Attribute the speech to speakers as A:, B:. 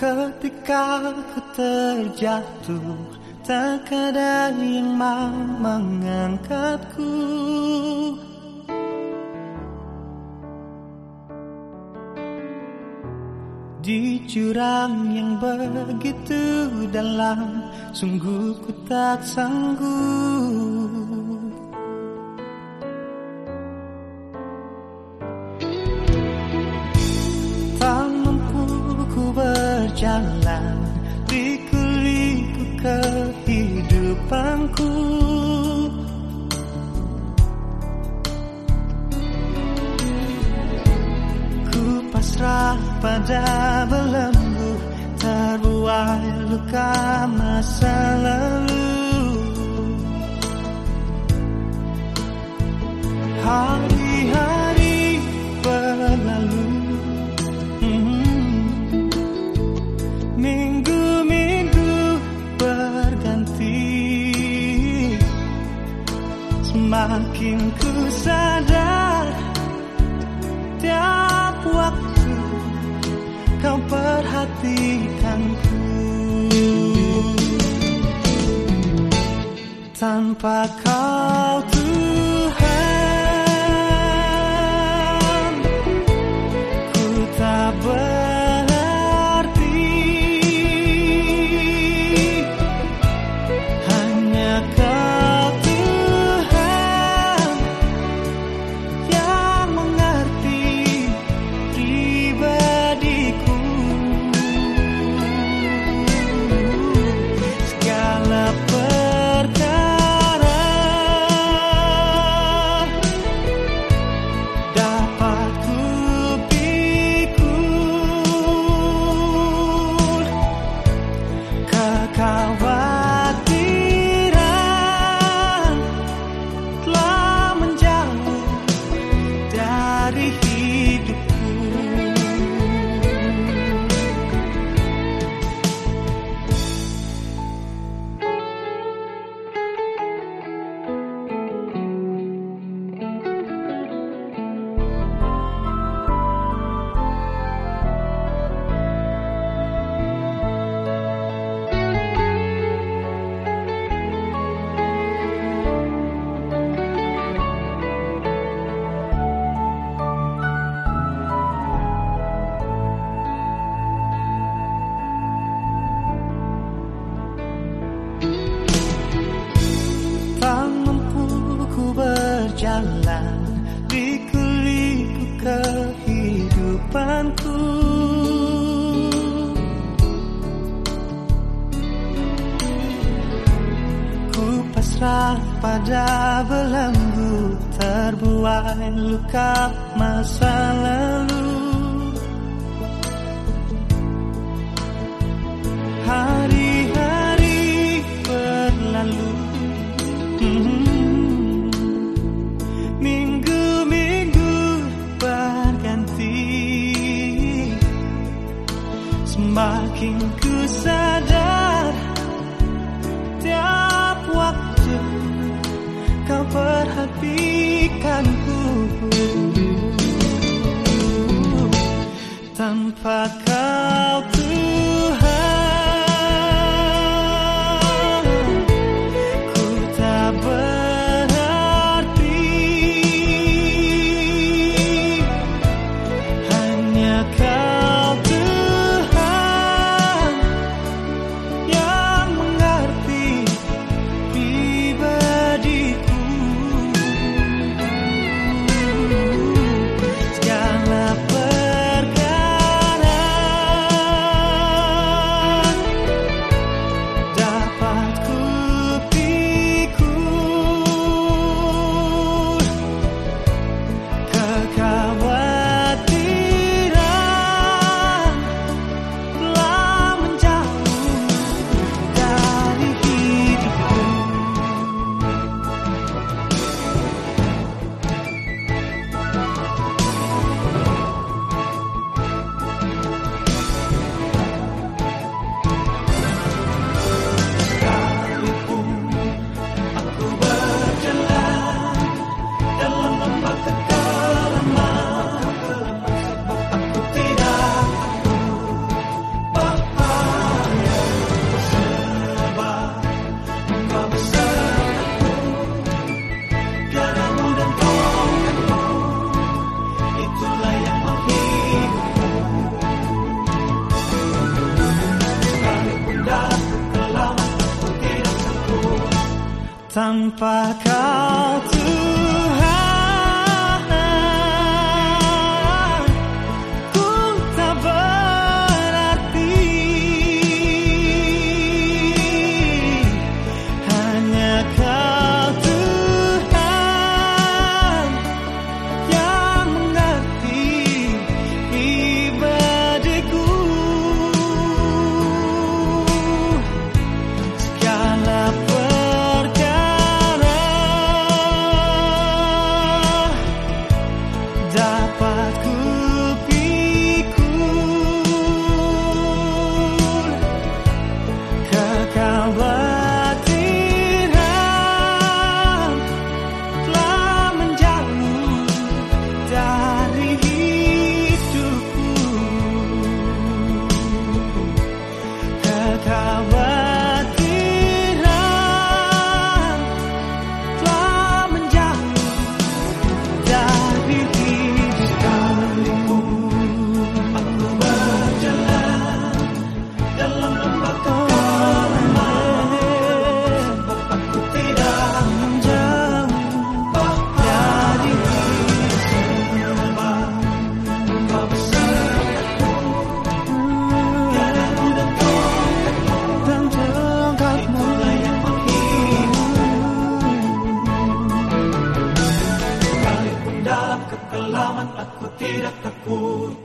A: Ketika ku terjatuh Tak ada yang mau mengangkatku. Di jurang yang begitu dalam Sungguh ku tak sanggup berjalan Liku-liku kehidupanku. Ku pasrah pada belenggu Terbuai luka masa lalu. Hari-hari Semakin ku sadar Tiap waktu kau perhatikanku Tanpa kau Tuhan pada belenggu Terbuai luka masa lalu. Hari-hari berlalu. Hmm. Minggu-minggu berganti. Semakin ku tanpa tanpa kau. die.
B: Kekelaman aku tidak takut